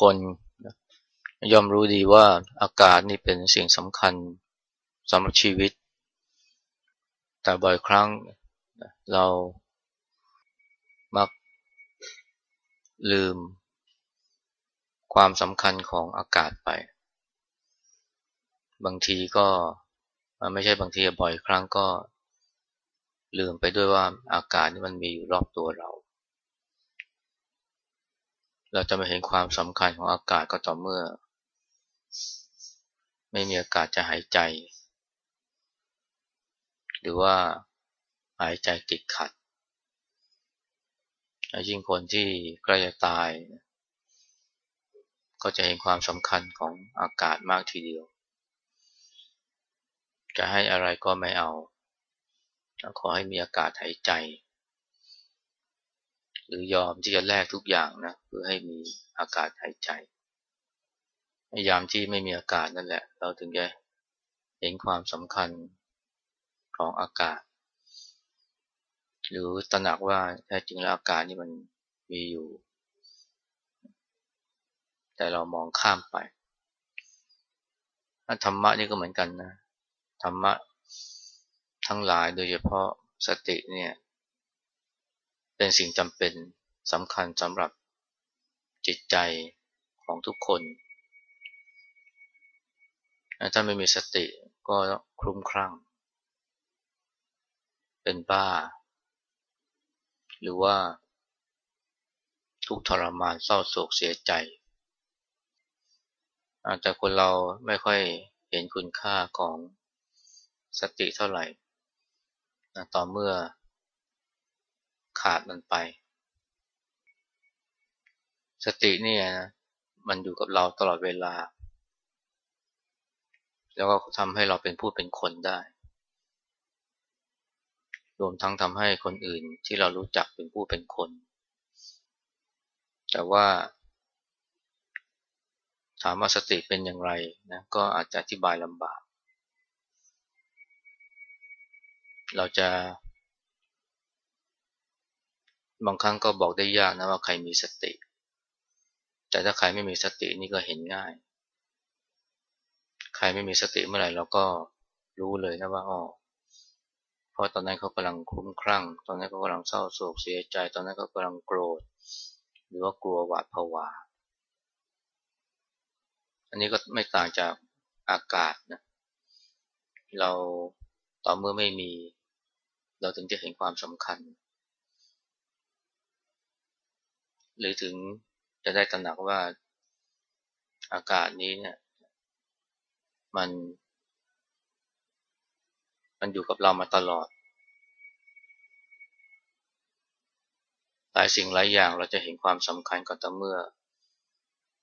คนย่อมรู้ดีว่าอากาศนี่เป็นสิ่งสำคัญสำหรับชีวิต แต่บ่อยครั้งเรามักลืมความสำคัญของอากาศไป บางทีก็ไม่ใช่บางทีบ่อยครั้งก็ลืมไปด้วยว่าอากาศนี่มันมีอยู่รอบตัวเรา เราจะมาเห็นความสำคัญของอากาศก็ต่อเมื่อ ไม่มีอากาศจะหายใจ หรือว่าหายใจติดขัด ยิ่งคนที่ใกล้จะตาย ก็จะเห็นความสำคัญของอากาศมากทีเดียว จะให้อะไรก็ไม่เอา ขอให้มีอากาศหายใจ หรือยอมที่จะแลกทุกอย่างนะเพื่อให้มีอากาศหายใจยามที่ไม่มีอากาศนั่นแหละ เราถึงจะเห็นความสำคัญของอากาศ หรือตระหนักว่าแท้จริงแล้วอากาศนี่มันมีอยู่ แต่เรามองข้ามไปธรรมะนี่ก็เหมือนกันนะธรรมะทั้งหลายโดยเฉพาะสติเนี่ย เป็นสิ่งจำเป็นสำคัญสำหรับจิตใจของทุกคน ถ้าไม่มีสติก็คลุ้มคลั่ง เป็นบ้า หรือว่าทุกทรมานเศร้าโศกเสียใจแต่คนเราไม่ค่อยเห็นคุณค่าของสติเท่าไหร่ ต่อเมื่อ ขาดมันไป สติเนี่ยนะมันอยู่กับเราตลอดเวลา แล้วก็ทำให้เราเป็นผู้เป็นคนได้ รวมทั้งทำให้คนอื่นที่เรารู้จักเป็นผู้เป็นคน แต่ว่าถามว่าสติเป็นอย่างไรนะก็อาจจะอธิบายลำบาก เราจะ บางครั้งก็บอกได้ยากนะว่าใครมีสติ แต่ถ้าใครไม่มีสตินี่ก็เห็นง่าย ใครไม่มีสติเมื่อไหร่เราก็รู้เลยนะว่าอ๋อเพราะตอนนั้นเขากำลังคุ้มครั่ง ตอนนั้นเขากำลังเศร้าโศกเสียใจ ตอนนั้นเขากำลังโกรธ หรือว่ากลัวหวาดผวา อันนี้ก็ไม่ต่างจากอากาศนะ เราต่อเมื่อไม่มี เราถึงจะเห็นความสำคัญ หรือถึงจะได้ตระหนักว่าอากาศนี้เนี่ย มัน มันอยู่กับเรามาตลอด หลายสิ่งหลายอย่างเราจะเห็นความสำคัญก่อนต่อเมื่อ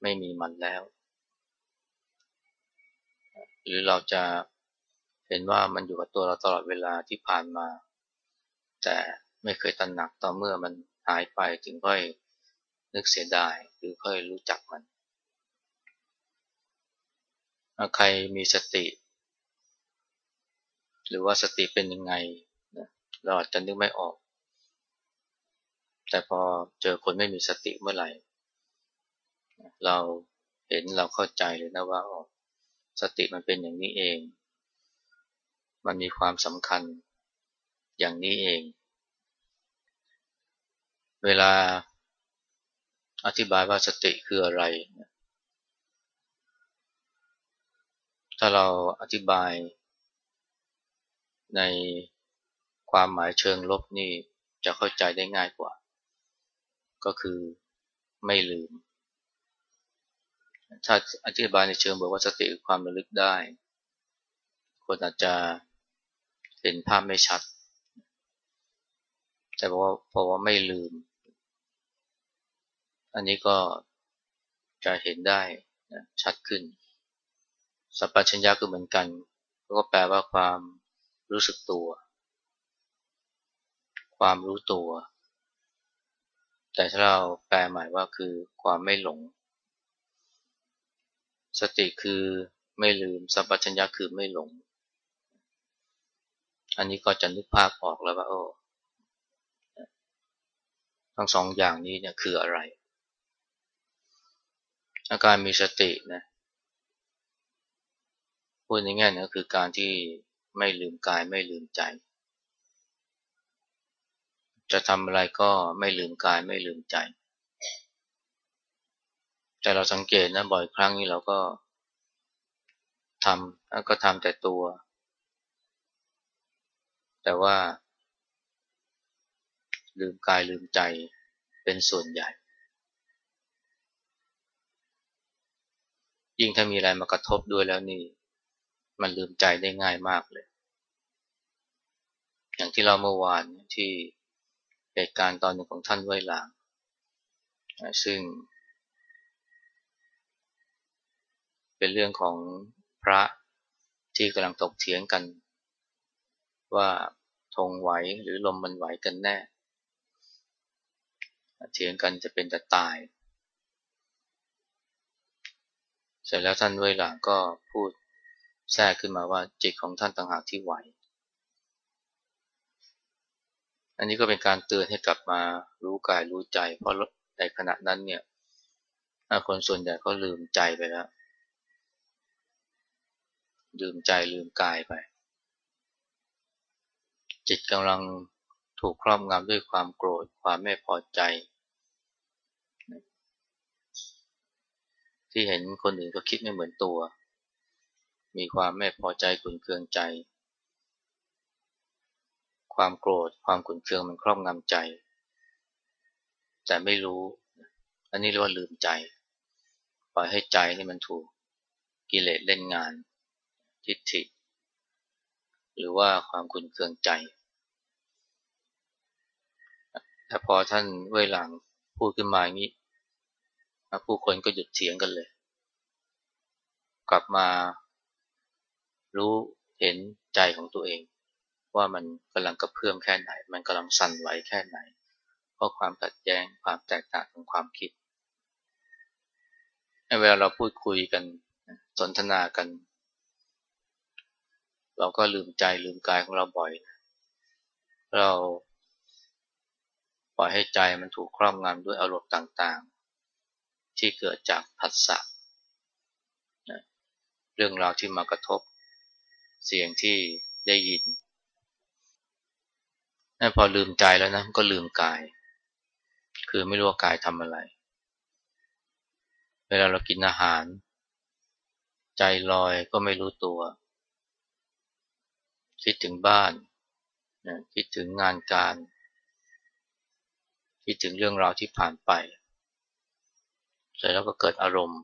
ไม่มีมันแล้ว หรือเราจะเห็นว่ามันอยู่กับตัวเราตลอดเวลาที่ผ่านมา แต่ไม่เคยตระหนักต่อเมื่อมันหายไปถึงค่อย นึกเสียดายหรือค่อยรู้จักมัน ใครมีสติ หรือว่าสติเป็นยังไงเราอาจจะนึกไม่ออก แต่พอเจอคนไม่มีสติเมื่อไหร่ เราเห็นเราเข้าใจเลยนะว่าสติมันเป็นอย่างนี้เอง มันมีความสำคัญอย่างนี้เอง เวลา อธิบายว่าสติคืออะไร ถ้าเราอธิบายในความหมายเชิงลบนี่จะเข้าใจได้ง่ายกว่า ก็คือไม่ลืม ถ้าอธิบายในเชิงบอกว่าสติคือความระลึกได้ คนอาจจะเห็นภาพไม่ชัด แต่บอกว่าเพราะว่าไม่ลืม อันนี้ก็จะเห็นได้ชัดขึ้น สัพพัญญาคือเหมือนกัน ก็แปลว่าความรู้สึกตัว ความรู้ตัว แต่ถ้าเราแปลหมายว่าคือความไม่หลง สติคือไม่ลืม สัพพัญญาคือไม่หลง อันนี้ก็จะนึกภาพออกแล้วว่าโอ้ทั้งสองอย่างนี้เนี่ยคืออะไร อาการมีสตินะพูดในแง่นึงก็คือการที่ไม่ลืมกายไม่ลืมใจ จะทำอะไรก็ไม่ลืมกายไม่ลืมใจ แต่เราสังเกตนะบ่อยครั้งนี้เราก็ทำก็ทำแต่ตัว แต่ว่า ลืมกายลืมใจเป็นส่วนใหญ่ ยิ่งถ้ามีอะไรมากระทบด้วยแล้วนี่ มันลืมใจได้ง่ายมากเลย อย่างที่เราเมื่อวานที่เหตุการณ์ตอนหนึ่งของท่านไว้หลังซึ่ง เป็นเรื่องของพระที่กำลังตกเถียงกัน ว่าธงไหวหรือลมมันไหวกันแน่ เถียงกันจะเป็นจะตาย เสร็จแล้วท่านเวหลังก็พูดแทรกขึ้นมาว่าจิตของท่านต่างหากที่ไหว อันนี้ก็เป็นการเตือนให้กลับมารู้กายรู้ใจ เพราะในขณะนั้นเนี่ยคนส่วนใหญ่ก็ลืมใจไปแล้วลืมใจลืมกายไป จิตกำลังถูกครอบงำด้วยความโกรธ ความไม่พอใจ ที่เห็นคนอื่นก็คิดไม่เหมือนตัว มีความไม่พอใจขุนเคืองใจ ความโกรธความขุนเคืองมันครอบงำใจ แต่ไม่รู้ อันนี้เรียกว่าลืมใจ ปล่อยให้ใจนี่มันถูกกิเลสเล่นงาน ทิฏฐิ หรือว่าความขุนเคืองใจ แต่พอท่านเวหลังพูดขึ้นมาอย่างนี้ ผู้คนก็หยุดเถียงกันเลย กลับมารู้เห็นใจของตัวเอง ว่ามันกำลังกระเพื่อมแค่ไหน มันกำลังสั่นไหวแค่ไหน เพราะความขัดแย้งความแตกต่างของความคิดเวลาเราพูดคุยกันสนทนากัน เราก็ลืมใจลืมกายของเราบ่อย เราปล่อยให้ใจมันถูกครอบงำด้วยอารมณ์ต่างๆ ที่เกิดจากผัสสะเรื่องราวที่มากระทบ เสียงที่ได้ยินพอลืมใจแล้วนะก็ลืมกาย คือไม่รู้ว่ากายทำอะไร เวลาเรากินอาหาร ใจลอยก็ไม่รู้ตัว คิดถึงบ้านคิดถึงงานการ คิดถึงเรื่องราวที่ผ่านไป สร็จแล้วก็เกิดอารมณ์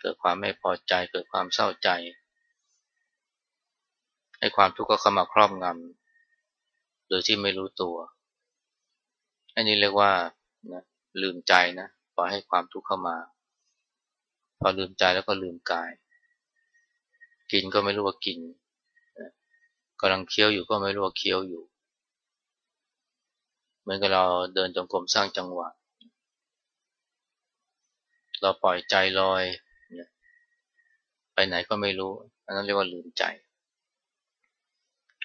เกิดความไม่พอใจ เกิดความเศร้าใจ ให้ความทุกข์ก็เข้ามาครอบงำโดยที่ไม่รู้ตัว อันนี้เรียกว่านะลืมใจนะปล่อยให้ความทุกข์เข้ามา พอลืมใจแล้วก็ลืมกาย กินก็ไม่รู้ว่ากินกำลังเคี้ยวอยู่ก็ไม่รู้ว่าเคี้ยวอยู่ เหมือนกับเราเดินจงกรมสร้างจังหวะ เราปล่อยใจลอย ไปไหนก็ไม่รู้ อันนั้นเรียกว่าลืมใจ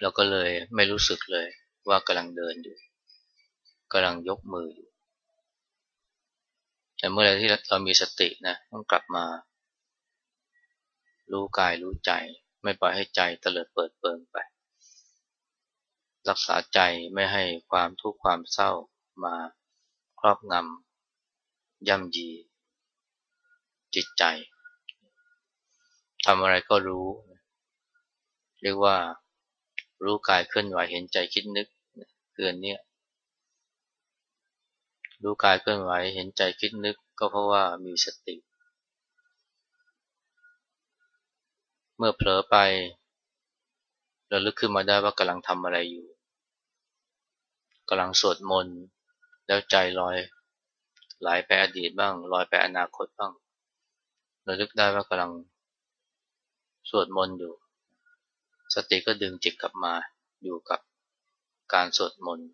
เราก็เลยไม่รู้สึกเลยว่ากำลังเดินอยู่กำลังยกมืออยู่แต่เมื่อไรที่เรามีสตินะต้องกลับมา รู้กายรู้ใจ ไม่ปล่อยให้ใจเตลิดเปิดเปิงไป รักษาใจไม่ให้ความทุกข์ความเศร้ามาครอบงำย่ำยี จิตใจทำอะไรก็รู้ เรียกว่ารู้กายเคลื่อนไหวเห็นใจคิดนึกเกือนเนี่ยรู้กายเคลื่อนไหวเห็นใจคิดนึกก็เพราะว่ามีสติ เมื่อเผลอไป เราลึกขึ้นมาได้ว่ากำลังทำอะไรอยู่กำลังสวดมนต์แล้วใจลอยไหลไปอดีตบ้างลอยไปอนาคตบ้าง ราลึกได้ว่ากำลังสวดมนต์อยู่ สติก็ดึงจิตกลับมาอยู่กับการสวดมนต์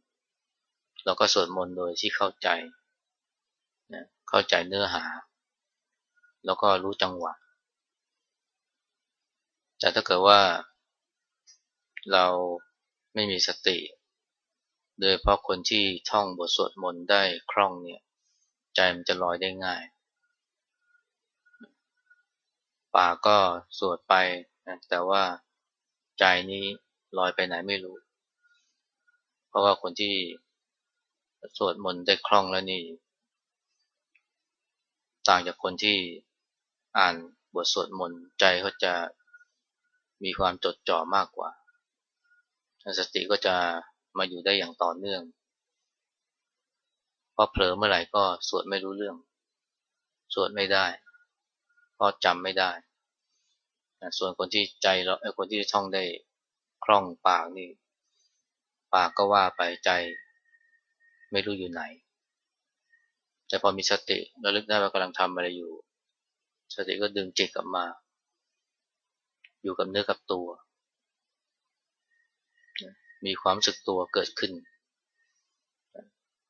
เราก็สวดมนต์โดยที่เข้าใจนะเข้าใจเนื้อหา แล้วก็รู้จังหวะ แต่ถ้าเกิดว่าเราไม่มีสติ โดยเพราะคนที่ท่องบทสวดมนต์ได้คล่องเนี่ย ใจมันจะลอยได้ง่าย ปากก็สวดไปนะแต่ว่าใจนี้ลอยไปไหนไม่รู้ เพราะว่าคนที่สวดมนต์ได้คล่องแล้วนี่ต่างจากคนที่อ่านบทสวดมนต์ใจเขาจะมีความจดจ่อมากกว่า สติก็จะมาอยู่ได้อย่างต่อเนื่อง พอเผลอเมื่อไหร่ก็สวดไม่รู้เรื่อง สวดไม่ได้ ราะจำไม่ได้ส่วนคนที่ใจเราไอ้คนที่ท่องได้คล่องปากนี่ ปากก็ว่าไปใจไม่รู้อยู่ไหน แต่พอมีสติระลึกได้ว่ากำลังทำอะไรอยู่ สติก็ดึงจิตกลับมา อยู่กับเนื้อกับตัว มีความสึกตัวเกิดขึ้น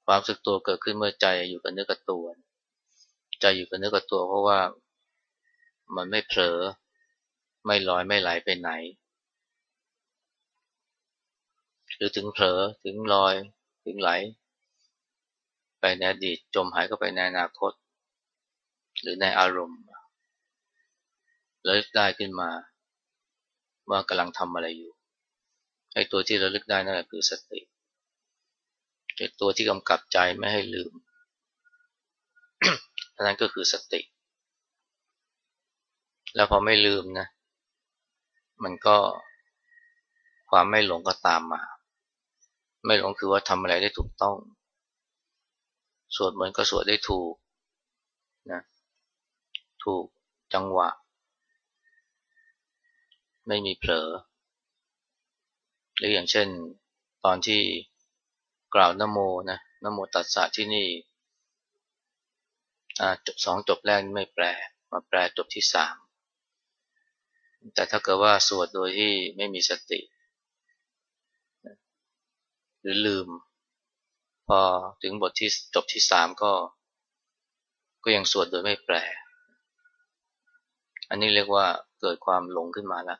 ความสึกตัวเกิดขึ้นเมื่อใจอยู่กับเนื้อกับตัว ใจอยู่กับเนื้อกับตัวเพราะว่า มันไม่เผลอ ไม่ลอยไม่ไหลไปไหน หรือถึงเผลอถึงลอยถึงไหล ไปในอดีตจมหายก็ไปในอนาคต หรือในอารมณ์ระลึกได้ขึ้นมา ว่ากำลังทำอะไรอยู่ไอ้ตัวที่ระลึกได้นั่นแหละคือสติไอ้ตัวที่กำกับใจไม่ให้ลืมนั่นก็คือสติ แล้วพอไม่ลืมนะ มันก็ความไม่หลงก็ตามมา ไม่หลงคือว่าทำอะไรได้ถูกต้อง สวดมนต์ก็สวดได้ถูกนะถูกจังหวะ ไม่มีเผลอ หรืออย่างเช่นตอนที่กล่าวนโมนะนโมตัสสะที่นี่จบสองจบแรกไม่แปล มาแปลจบที่สาม แต่ถ้าเกิดว่าสวดโดยที่ไม่มีสติ หรือลืม พอถึงบทที่จบที่สามก็ ก็ยังสวดโดยไม่แปล อันนี้เรียกว่าเกิดความหลงขึ้นมาแล้ว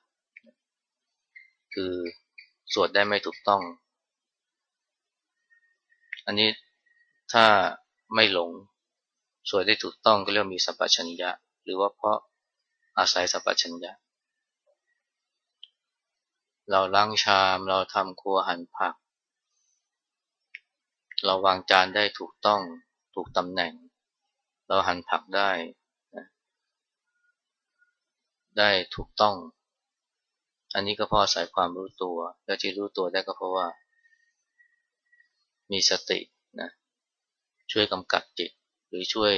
คือสวดได้ไม่ถูกต้อง อันนี้ถ้าไม่หลงสวดได้ถูกต้องก็เรียกมีสัพพัญญะ หรือว่าเพราะอาศัยสัพพัญญะ เราล้างชาม เราทำครัวหั่นผัก เราวางจานได้ถูกต้องถูกตำแหน่ง เราหั่นผักได้ ได้ถูกต้อง อันนี้ก็เพราะอาศัยความรู้ตัว และที่รู้ตัวได้ก็เพราะว่า มีสตินะช่วยกำกับจิต หรือช่วย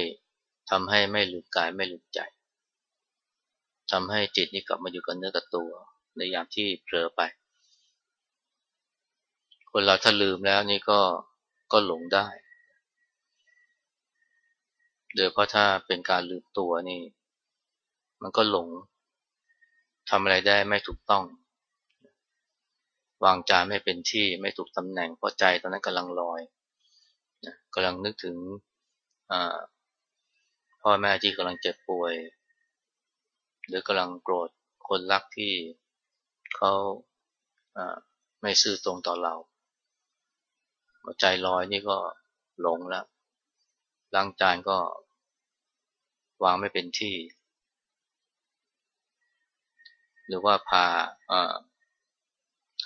ทำให้ไม่หลุดกายไม่หลุดใจทำให้จิตนี่กลับมาอยู่กับเนื้อกับตัว ในยามที่เผลอไป คนเราถ้าลืมแล้วนี่ก็ก็หลงได้โดยเพราะถ้าเป็นการลืมตัวนี่ มันก็หลงทำอะไรได้ไม่ถูกต้อง วางใจไม่เป็นที่ไม่ถูกตำแหน่งเพราะใจตอนนั้นกำลังลอยกำลังนึกถึงพ่อแม่ที่กำลังเจ็บป่วย หรือกำลังโกรธคนรักที่ เขาไม่ซื่อตรงต่อเราใจลอยนี่ก็หลงแล้วล้างจานก็วางไม่เป็นที่ หรือว่าพา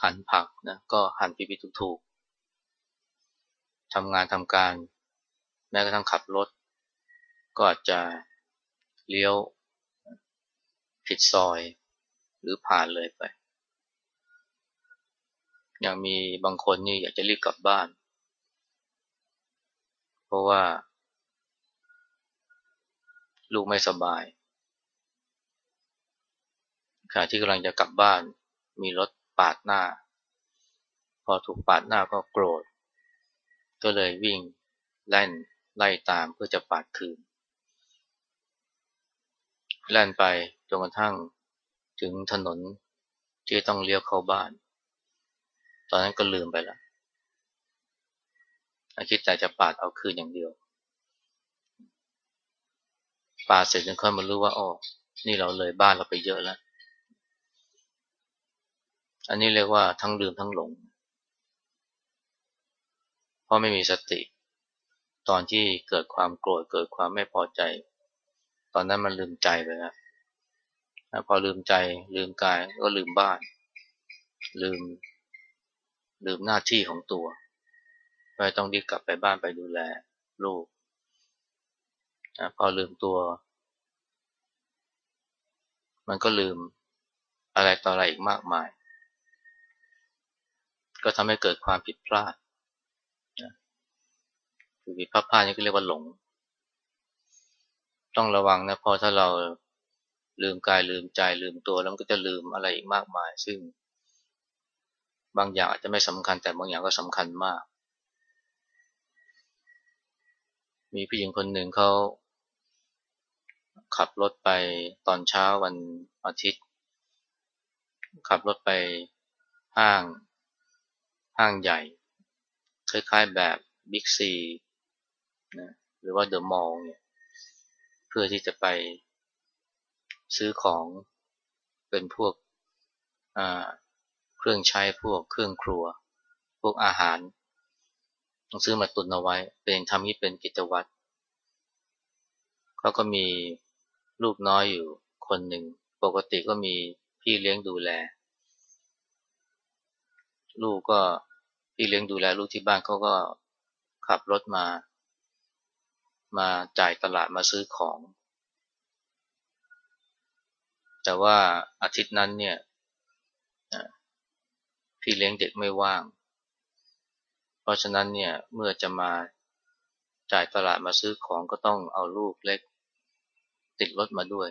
หั่นผักนะก็หั่นผิดๆถูกๆทำงานทำการ แม้กระทั่งขับรถ ก็อาจจะเลี้ยวผิดซอยหรือผ่านเลยไป ย่างมีบางคนนี่อยากจะรีบกลับบ้าน เพราะว่า ลูกไม่สบายขณะที่กำลังจะกลับบ้าน มีรถปาดหน้า พอถูกปาดหน้าก็โกรธ ก็เลยวิ่งแล่นไล่ตามเพื่อจะปาดคืน แล่นไปจนกระทั่งถึงถนนที่ต้องเลี้ยวเข้าบ้าน ตอนนั้นก็ลืมไปแล้วคิดแต่จะปาดเอาคืนอย่างเดียว ปาดเสร็จจนค่อยมารู้ว่าอ๋อนี่เราเลยบ้านเราไปเยอะแล้ว อันนี้เรียกว่าทั้งลืมทั้งหลง เพราะไม่มีสติ ตอนที่เกิดความโกรธเกิดความไม่พอใจ ตอนนั้นมันลืมใจไปแล้วพอลืมใจลืมกายก็ลืมบ้าน ลืม ลืมหน้าที่ของตัวไปต้องรีบกลับไปบ้านไปดูแลลูกพอลืมตัว มันก็ลืมอะไรต่ออะไรอีกมากมาย ก็ทำให้เกิดความผิดพลาดคือผิดพลาดพลาดนี่ก็เรียกว่าหลง ต้องระวังนะพอถ้าเราลืมกายลืมใจลืมตัวแล้วมันก็จะลืมอะไรอีกมากมาย ซึ่ง บางอย่างอาจจะไม่สำคัญ แต่บางอย่างก็สำคัญมาก มีผู้หญิงคนหนึ่งเขาขับรถไปตอนเช้าวันอาทิตย์ ขับรถไปห้างห้างใหญ่ คล้ายๆแบบบิ๊กซีนะหรือว่าเดอะมอลล์เนี่ยเพื่อที่จะไปซื้อของเป็นพวก เครื่องใช้พวกเครื่องครัว พวกอาหารต้องซื้อมาตุนเอาไว้ เป็นทำนี้เป็นกิจวัตรเขาก็มีลูกน้อยอยู่คนหนึ่ง ปกติก็มีพี่เลี้ยงดูแล ลูกก็พี่เลี้ยงดูแลลูกที่บ้านเขาก็ขับรถมา มาจ่ายตลาดมาซื้อของ แต่ว่าอาทิตย์นั้นเนี่ย พี่เลี้ยงเด็กไม่ว่าง เพราะฉะนั้นเนี่ยเมื่อจะมาจ่ายตลาดมาซื้อของก็ต้องเอาลูกเล็ก ติดรถมาด้วย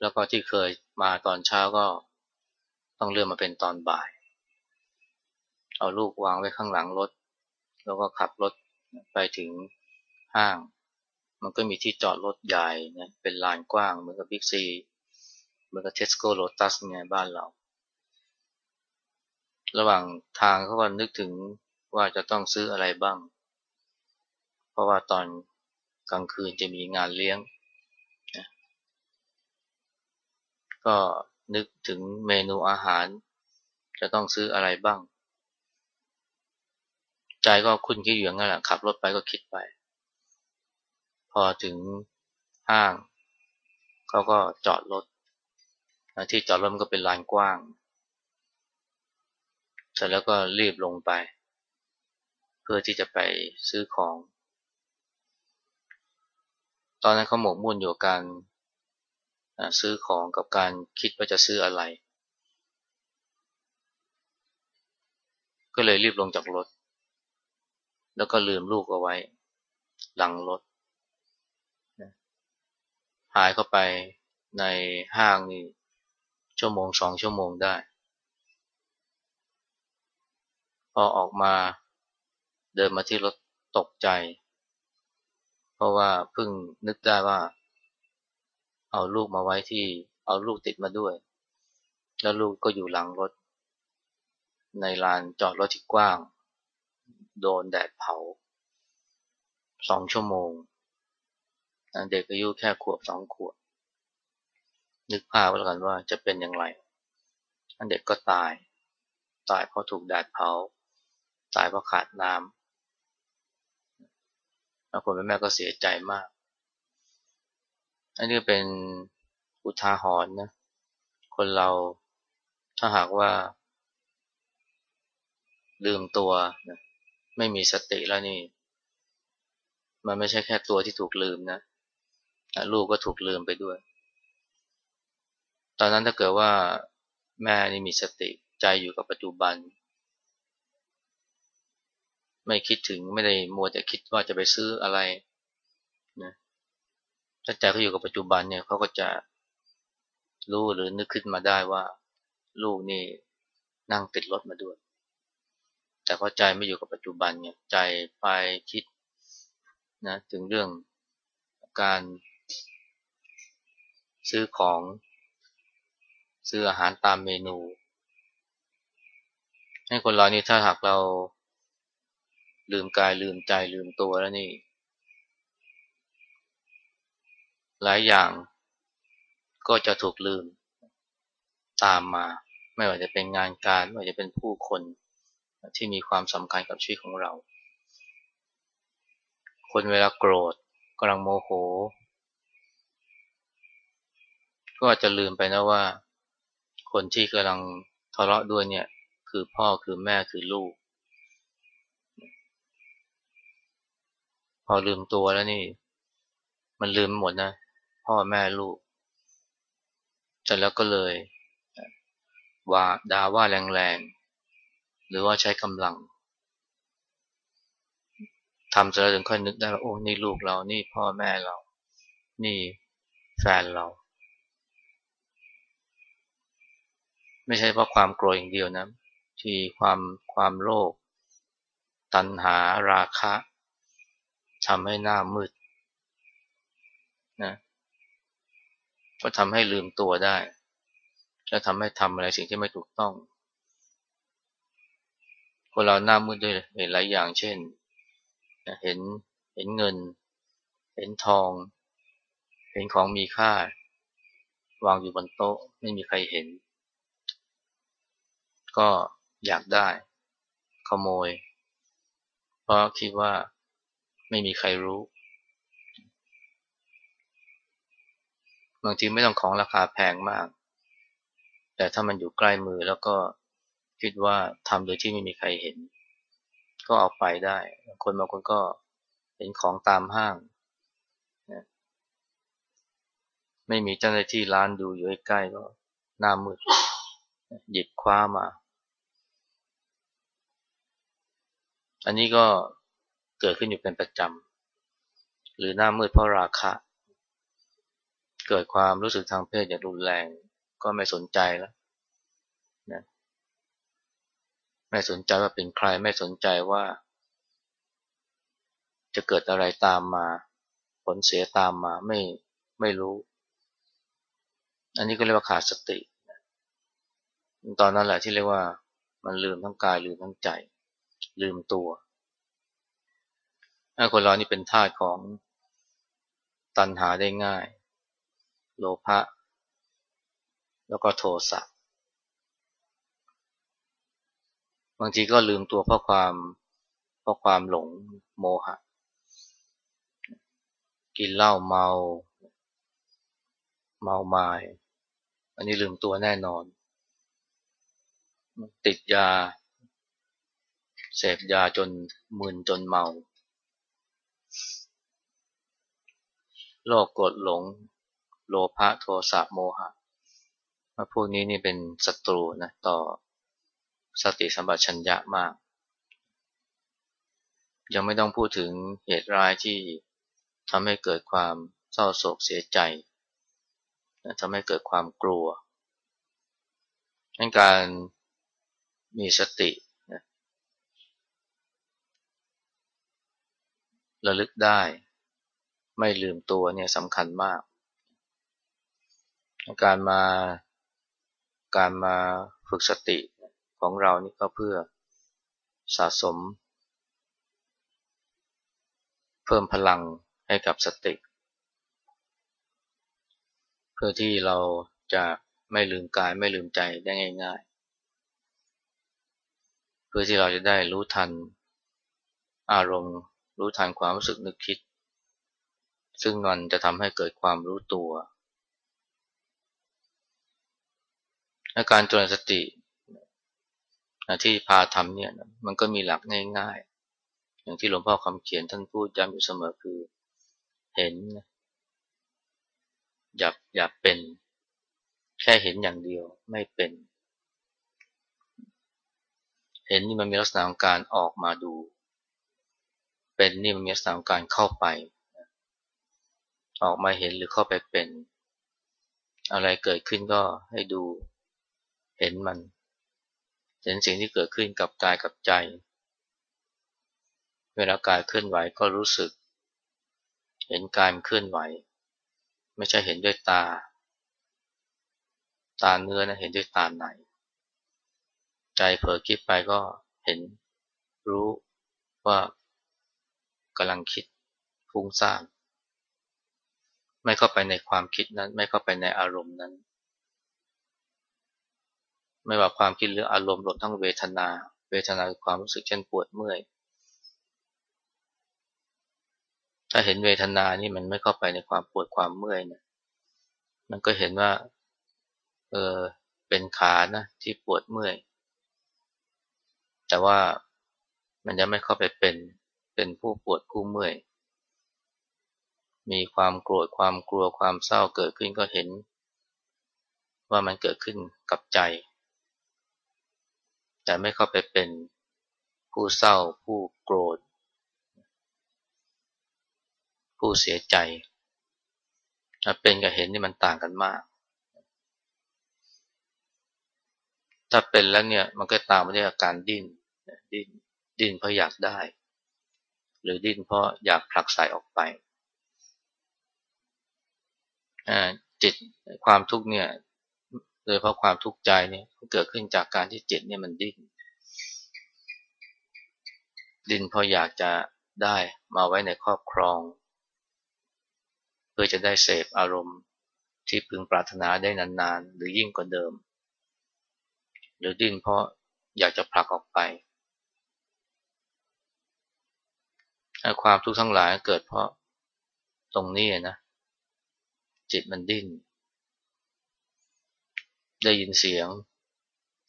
แล้วก็ที่เคยมาตอนเช้าก็ต้องเลื่อนมาเป็นตอนบ่าย เอาลูกวางไว้ข้างหลังรถ แล้วก็ขับรถไปถึงห้าง มันก็มีที่จอดรถใหญ่นะเป็นลานกว้างเหมือนกับบิ๊กซี เหมือนกับเทสโก้โลตัสไงบ้านเรา ระหว่างทางเขาก็นึกถึงว่าจะต้องซื้ออะไรบ้าง เพราะว่าตอนกลางคืนจะมีงานเลี้ยง ก็นึกถึงเมนูอาหาร จะต้องซื้ออะไรบ้าง ใจก็คุ้นคิดอยู่งั้นแหละขับรถไปก็คิดไป พอถึงห้าง เขาก็จอดรถ ที่จอดรถมันก็เป็นลานกว้าง เสร็จแล้วก็รีบลงไป เพื่อที่จะไปซื้อของ ตอนนั้นเขาหมกมุ่นอยู่การซื้อของกับการคิดว่าจะซื้ออะไร ก็เลยรีบลงจากรถ แล้วก็ลืมลูกเอาไว้ หลังรถ หายเข้าไปในห้างนี่ ชั่วโมงสองชั่วโมงได้ พอออกมาเดินมาที่รถตกใจ เพราะว่าเพิ่งนึกได้ว่า เอาลูกมาไว้ที่เอาลูกติดมาด้วย แล้วลูกก็อยู่หลังรถ ในลานจอดรถที่กว้าง โดนแดดเผาสองชั่วโมงเด็กอายุแค่ขวบสองขวบ นึกภาพแล้วกันว่าจะเป็นอย่างไรอันเด็กก็ตาย ตายเพราะถูกแดดเผา ตายเพราะขาดน้ำแล้วคนเป็นแม่ก็เสียใจมาก อันนี้เป็นอุทาหรณ์นะ คนเราถ้าหากว่า ลืมตัวนะไม่มีสติแล้วนี่ มันไม่ใช่แค่ตัวที่ถูกลืมนะ ลูกก็ถูกลืมไปด้วย ตอนนั้นถ้าเกิดว่าแม่นี่มีสติใจอยู่กับปัจจุบัน ไม่คิดถึงไม่ได้มัวแต่คิดว่าจะไปซื้ออะไรนะถ้าใจเขาอยู่กับปัจจุบันเนี่ยเขาก็จะรู้หรือนึกขึ้นมาได้ว่า ลูกนี่นั่งติดรถมาด้วย แต่พอใจไม่อยู่กับปัจจุบันเนี่ยใจไปคิดนะถึงเรื่องการซื้อของ ซื้ออาหารตามเมนู ให้คนเรานี่ถ้าหากเราลืมกายลืมใจลืมตัวแล้วนี่ หลายอย่างก็จะถูกลืมตามมา ไม่ว่าจะเป็นงานการไม่ว่าจะเป็นผู้คนที่มีความสำคัญกับชีวิตของเรา คนเวลาโกรธกำลังโมโห ก็อาจจะลืมไปนะว่า คนที่กำลังทะเลาะด้วยเนี่ยคือพ่อคือแม่คือลูก พอลืมตัวแล้วนี่ มันลืมหมดนะ พ่อแม่ลูกเสร็จแล้วก็เลยว่าด่าว่าแรงๆ หรือว่าใช้กำลังทำเสร็จแล้วถึงค่อยนึกได้ว่าโอ้นี่ลูกเรานี่พ่อแม่เรา นี่แฟนเรา ไม่ใช่เพราะความโกรธอย่างเดียวนะที่ความความโลภตัณหาราคะทำให้หน้ามืดนะก็ทำให้ลืมตัวได้และทำให้ทำอะไรสิ่งที่ไม่ถูกต้อง คนเราหน้ามืดด้วยหลายอย่าง เช่นเห็นเห็นเงิน เห็นทอง เห็นของมีค่า วางอยู่บนโต๊ะไม่มีใครเห็น ก็อยากได้ ขโมย เพราะคิดว่าไม่มีใครรู้ บางทีไม่ต้องของราคาแพงมาก แต่ถ้ามันอยู่ใกล้มือแล้วก็คิดว่าทำโดยที่ไม่มีใครเห็น ก็เอาไปได้ คนบางคนก็เห็นของตามห้างไม่มีเจ้าหน้าที่ร้านดูอยู่ใกล้ก็หน้ามืดหยิบคว้ามา อันนี้ก็เกิดขึ้นอยู่เป็นประจำ หรือหน้ามืดเพราะราคะ เกิดความรู้สึกทางเพศอย่างรุนแรง ก็ไม่สนใจแล้วนะไม่สนใจว่าเป็นใครไม่สนใจว่า จะเกิดอะไรตามมา ผลเสียตามมาไม่ไม่รู้ อันนี้ก็เรียกว่าขาดสติ ตอนนั้นแหละที่เรียกว่ามันลืมทั้งกายลืมทั้งใจ ลืมตัวถ้าคนเรานี่เป็นทาสของตัณหาได้ง่าย โลภะแล้วก็โทสะบางทีก็ลืมตัวเพราะความเพราะความหลงโมหะ กินเหล้าเมา เมาไมา้อันนี้ลืมตัวแน่นอน ติดยา เสพยาจนมึนจนเมา โลกกดหลง โลภะโทสะโมหะพวกนี้นี่เป็นศัตรูนะต่อสติสัมปชัญญะมาก ยังไม่ต้องพูดถึงเหตุร้ายที่ทำให้เกิดความเศร้าโศกเสียใจทำให้เกิดความกลัวดังการมีสติ ระลึกได้ ไม่ลืมตัวเนี่ยสำคัญมาก การมาการมาฝึกสติของเรานี่ก็เพื่อสะสม เพิ่มพลังให้กับสติ เพื่อที่เราจะไม่ลืมกายไม่ลืมใจได้ง่าย ๆ เพื่อที่เราจะได้รู้ทันอารมณ์ รู้ทันความรู้สึกนึกคิด ซึ่งมันจะทำให้เกิดความรู้ตัวอาการจริญสติที่พาทำเนี่ยมันก็มีหลักง่ายๆ อย่างที่หลวงพ่อคำเขียนท่านพูดย้ำอยู่เสมอคือเห็น อย่าอย่าเป็น แค่เห็นอย่างเดียวไม่เป็น เห็นนี่มันมีลักษณะของการออกมาดู เป็นนี่มันมีลักษณะของการเข้าไป ออกมาเห็นหรือเข้าไปเป็น อะไรเกิดขึ้นก็ให้ดูเห็นมัน เห็นสิ่งที่เกิดขึ้นกับกายกับใจ เวลากายเคลื่อนไหวก็รู้สึก เห็นกายมันเคลื่อนไหว ไม่ใช่เห็นด้วยตา ตาเนื้อนะเห็นด้วยตาไหน ใจเผลอคิดไปก็เห็นรู้ว่า กำลังคิดฟุ้งซ่านไม่เข้าไปในความคิดนั้น ไม่เข้าไปในอารมณ์นั้น ไม่ว่าความคิดหรืออารมณ์รวมทั้งเวทนา เวทนาคือความรู้สึกเช่นปวดเมื่อย ถ้าเห็นเวทนานี่มันไม่เข้าไปในความปวดความเมื่อยเนี่ยมันก็เห็นว่า เออเป็นขานะที่ปวดเมื่อย แต่ว่ามันยังไม่เข้าไปเป็น เป็นผู้ปวดผู้เมื่อย มีความโกรธความกลัวความเศร้าเกิดขึ้นก็เห็น ว่ามันเกิดขึ้นกับใจ แต่ไม่เข้าไปเป็นผู้เศร้า ผู้โกรธ ผู้เสียใจเป็นกับเห็นนี่มันต่างกันมาก ถ้าเป็นแล้วเนี่ยมันก็ตามมาด้วยอาการดิ้นดิ้นดิ้นเพราะอยากได้ หรือดิ้นเพราะอยากผลักสายออกไปจิตความทุกข์เนี่ยโดยเพราะความทุกข์ใจเนี่ยเกิดขึ้นจากการที่จิตเนี่ยมันดิ้นดิ้นเพราะอยากจะได้มาไว้ในครอบครอง เพื่อจะได้เสพอารมณ์ที่พึงปรารถนาได้นานๆ หรือยิ่งกว่าเดิม หรือดิ้นเพราะอยากจะผลักออกไป ความทุกข์ทั้งหลายเกิดเพราะตรงนี้นะ จิตมันดิ้น ได้ยินเสียง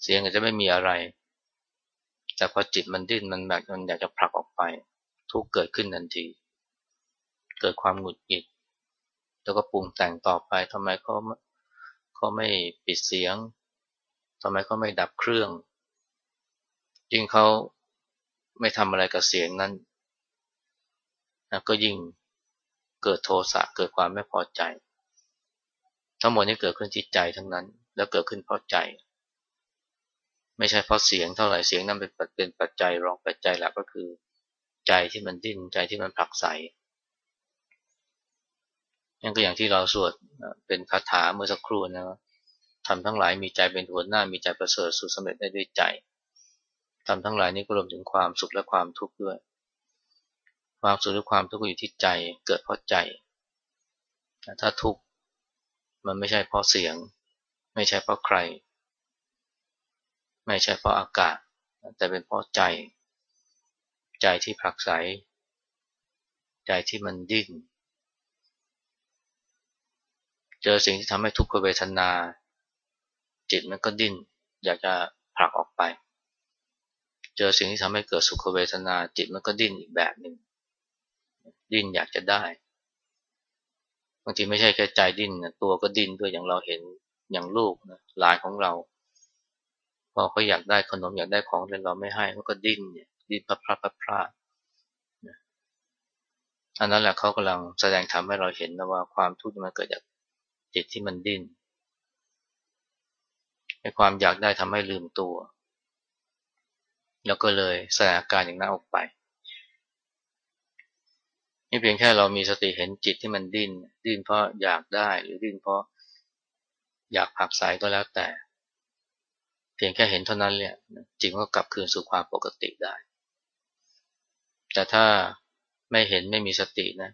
เสียงอาจจะไม่มีอะไร แต่พอจิตมันดิ้นมันแบบมันอยากจะผลักออกไป ทุกเกิดขึ้นทันที เกิดความหงุดหงิด แล้วก็ปรุงแต่งต่อไปทำไมเขาเขาไม่ปิดเสียงทำไมเขาไม่ดับเครื่องยิ่งเขาไม่ทำอะไรกับเสียงนั้น ก็ยิ่งเกิดโทสะเกิดความไม่พอใจ ทั้งหมดนี้เกิดขึ้นที่ใจทั้งนั้น แล้วเกิดขึ้นเพราะใจ ไม่ใช่เพราะเสียงเท่าไหร่เสียงนั้นเป็นเป็นปัจจัยรองปัจจัยหลักก็คือ ใจที่มันดิ้นใจที่มันผลักใสนั่นก็อย่างที่เราสวดเป็นคาถาเมื่อสักครู่นะทำทั้งหลายมีใจเป็นหัวหน้ามีใจประเสริฐสุดสำเร็จได้ด้วยใจทำทั้งหลายนี้ก็รวมถึงความสุขและความทุกข์ด้วย ความสุขและความทุกข์อยู่ที่ใจเกิดเพราะใจถ้าทุกข์มันไม่ใช่เพราะเสียง ไม่ใช่เพราะใคร ไม่ใช่เพราะอากาศ แต่เป็นเพราะใจ ใจที่ผลักไสใจที่มันดิ้นเจอสิ่งที่ทำให้ทุกขเวทนา จิตมันก็ดิ้นอยากจะผลักออกไป เจอสิ่งที่ทำให้เกิดสุขเวทนาจิตมันก็ดิ้นอีกแบบหนึ่ง ดิ้นอยากจะได้ บางทีไม่ใช่แค่ใจดิ้นนะตัวก็ดิ้นด้วยอย่างเราเห็นอย่างลูกนะหลานของเราพอเขาอยากได้ขนมอยากได้ของเล่เราไม่ให้เขาก็ดิ้นเนี่ยดิ้นพลาพลาพลาอันนั้นแหละเขากำลังแสดงทำให้เราเห็นนะว่าความทุกข์มันเกิดจากจิตที่มันดิ้นในความอยากได้ทำให้ลืมตัว แล้วก็เลยแสดงอาการอย่างนั้นออกไป นี่เพียงแค่เรามีสติเห็นจิตที่มันดิ้น ดิ้นเพราะอยากได้หรือดิ้นเพราะอยากผักใสก็แล้วแต่ เพียงแค่เห็นเท่านั้นเนี่ยจิตก็กลับคืนสู่ความปกติได้ แต่ถ้าไม่เห็นไม่มีสตินะ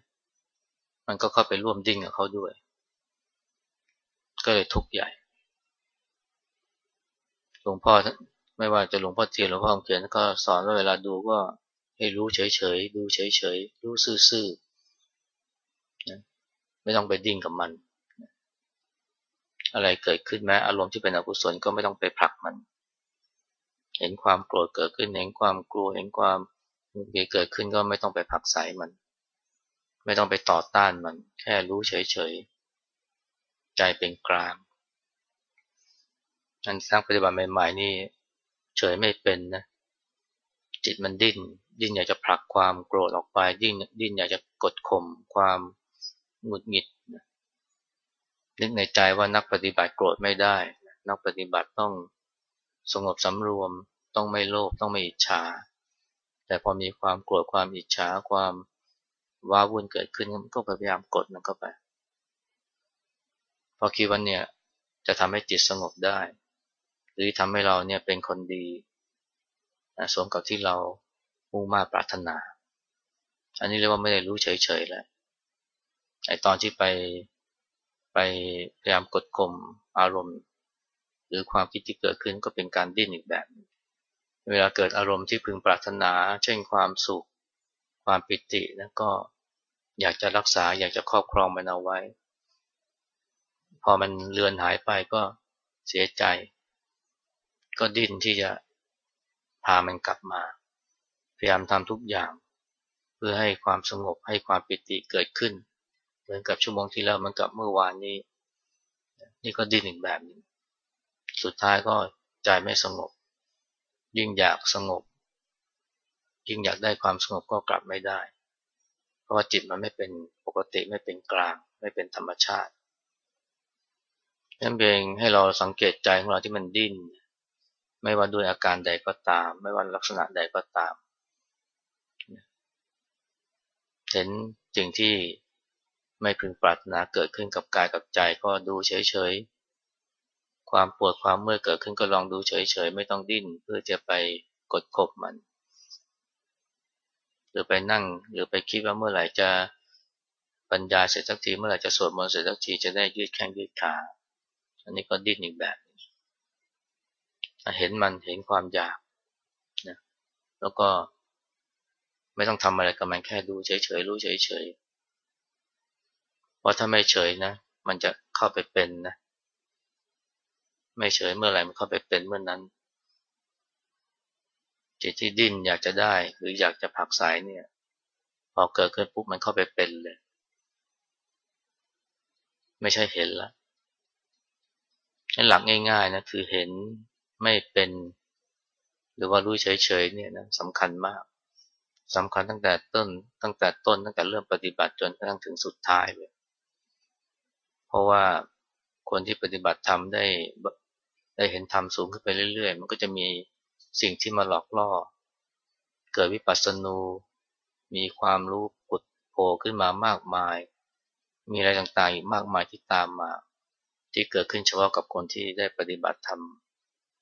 มันก็เข้าไปร่วมดิ้นกับเขาด้วย ก็เลยทุกข์ใหญ่หลวงพ่อไม่ว่าจะหลวงพ่อเทียนหลวงพ่อเขียนก็สอนว่าเวลาดูก็ ให้รู้เฉยๆ ดูเฉยๆ รู้ซื่อๆนะไม่ต้องไปดิ้งกับมัน อะไรเกิดขึ้นแม้อารมณ์ที่เป็นอกุศลก็ไม่ต้องไปผลักมัน เห็นความโกรธเกิดขึ้น เห็นความกลัว เห็นความมีเกิดขึ้นก็ไม่ต้องไปผลักใส่มัน ไม่ต้องไปต่อต้านมัน แค่รู้เฉยๆ ใจเป็นกลางอันสร้างปฏิบัติใหม่ๆนี่เฉยไม่เป็นนะ จิตมันดิ้น ดิ้นอยากจะผลักความโกรธออกไป ดิ้นดิ้นอยากจะกดข่มความหงุดหงิดนึกในใจว่านักปฏิบัติโกรธไม่ได้ นักปฏิบัติต้องสงบสำรวม ต้องไม่โลภต้องไม่อิจฉา แต่พอมีความโกรธความอิจฉาความว้าวุ่นเกิดขึ้นก็พยายามกดมันเข้าไป พอคิดว่าเนี่ยจะทำให้จิตสงบได้ หรือทำให้เราเนี่ยเป็นคนดี สมกับที่เรามุ่งมาปรารถนา อันนี้เรียกว่าไม่ได้รู้เฉยๆแล้วไอตอนที่ไปไปพยายามกดข่มอารมณ์ หรือความคิดที่เกิดขึ้นก็เป็นการดิ้นอีกแบบ เวลาเกิดอารมณ์ที่พึงปรารถนา เช่นความสุข ความปิติแล้วก็อยากจะรักษาอยากจะครอบครองมันเอาไว้ พอมันเลือนหายไปก็เสียใจ ก็ดิ้นที่จะ พามันกลับมา พยายามทำทุกอย่าง เพื่อให้ความสงบให้ความปิติเกิดขึ้น เหมือนกับชั่วโมงที่แล้วมันกับเมื่อวานนี้ นี่ก็ดิ้นอีกแบบนึงสุดท้ายก็ใจไม่สงบ ยิ่งอยากสงบ ยิ่งอยากได้ความสงบก็กลับไม่ได้ เพราะว่าจิตมันไม่เป็นปกติไม่เป็นกลาง ไม่เป็นธรรมชาตินั่นเองให้เราสังเกตใจของเราที่มันดิ้น ไม่ว่าด้วยอาการใดก็ตาม ไม่ว่าลักษณะใดก็ตาม เห็นสิ่งที่ไม่พึงปรารถนาเกิดขึ้นกับกายกับใจก็ดูเฉยๆ ความปวดความเมื่อยเกิดขึ้นก็ลองดูเฉยๆ ไม่ต้องดิ้นเพื่อจะไปกดข่มมัน หรือไปนั่งหรือไปคิดว่าเมื่อไหร่จะบรรยาเสร็จสักทีเมื่อไหร่จะสวดมนต์เสร็จสักทีจะได้ยืดแข้งยืดขา อันนี้ก็ดิ้นอีกแบบ เห็นมันเห็นความอยากนะแล้วก็ไม่ต้องทำอะไรกับมันแค่ดูเฉยๆรู้เฉยๆเพราะถ้าไม่เฉยนะ มันจะเข้าไปเป็นนะไม่เฉยเมื่อไหร่มันเข้าไปเป็นเมื่อนนั้น จิตที่ดิ้นอยากจะได้หรืออยากจะผักสายเนี่ย พอเกิดขึ้นปุ๊บมันเข้าไปเป็นเลย ไม่ใช่เห็นล้วหลักง่ายๆนะคือเห็น ไม่เป็น หรือว่ารู้เฉยๆเนี่ยนะสำคัญมากสำคัญตั้งแต่ต้น ตั้งแต่ต้นตั้งแต่เริ่มปฏิบัติจนกระทั่งถึงสุดท้ายเลย เพราะว่าคนที่ปฏิบัติธรรมได้ได้เห็นธรรมสูงขึ้นไปเรื่อย ๆ มันก็จะมีสิ่งที่มาหลอกล่อ เกิดวิปัสสนู มีความรู้ปุดโผล่ขึ้นมามากมาย มีอะไรต่างๆอีกมากมายที่ตามมา ที่เกิดขึ้นเฉพาะกับคนที่ได้ปฏิบัติธรรม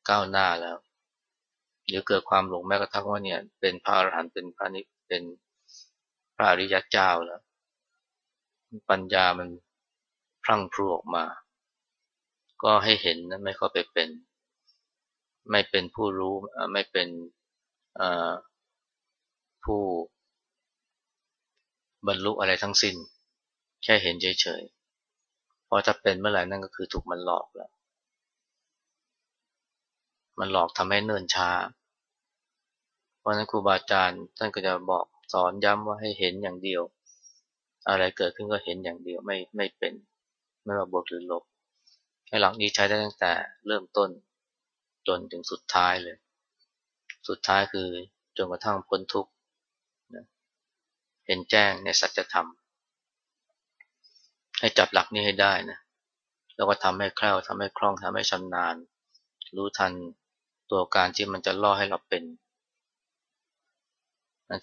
ก้าวหน้าแล้ว หรือเกิดความหลงแม้กระทั่งว่าเนี่ย เป็นพระอรหันต์เป็นพระนิเป็นพระอริยเจ้าแล้ว ปัญญามันพรั่งพรูออกมา ก็ให้เห็นนะไม่เข้าไปเป็น ไม่เป็นผู้รู้ไม่เป็นผู้บรรลุอะไรทั้งสิ้น แค่เห็นเฉยๆพราะถ้าเป็นเมื่อไหร่นั่นก็คือถูกมันหลอกแล้ว มันหลอกทำให้เนิ่นช้า เพราะนั้นครูบาอาจารย์ท่านก็จะบอกสอนย้ำว่าให้เห็นอย่างเดียว อะไรเกิดขึ้นก็เห็นอย่างเดียวไม่ไม่เป็นไม่ว่าบวกหรือลบ ให้หลักนี้ใช้ได้ตั้งแต่เริ่มต้นจนถึงสุดท้ายเลย สุดท้ายคือจนกระทั่งพ้นทุกข์เห็นแจ้งในสัจธรรม ให้จับหลักนี้ให้ได้นะ แล้วก็ทำให้แคล่วทำให้คล่องทำให้ชำนาญ รู้ทัน ตัวการที่มันจะล่อให้เราเป็น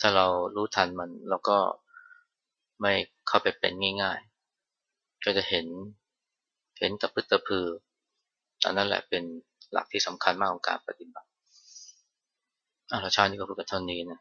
ถ้าเรารู้ทันมันเราก็ไม่เข้าไปเป็นง่ายๆ ก็จะเห็นเห็นตะพึตะพืออันนั้นแหละเป็นหลักที่สำคัญมากของการปฏิบัติอาชาตินี้ก็พูดกับเท่านี้นะ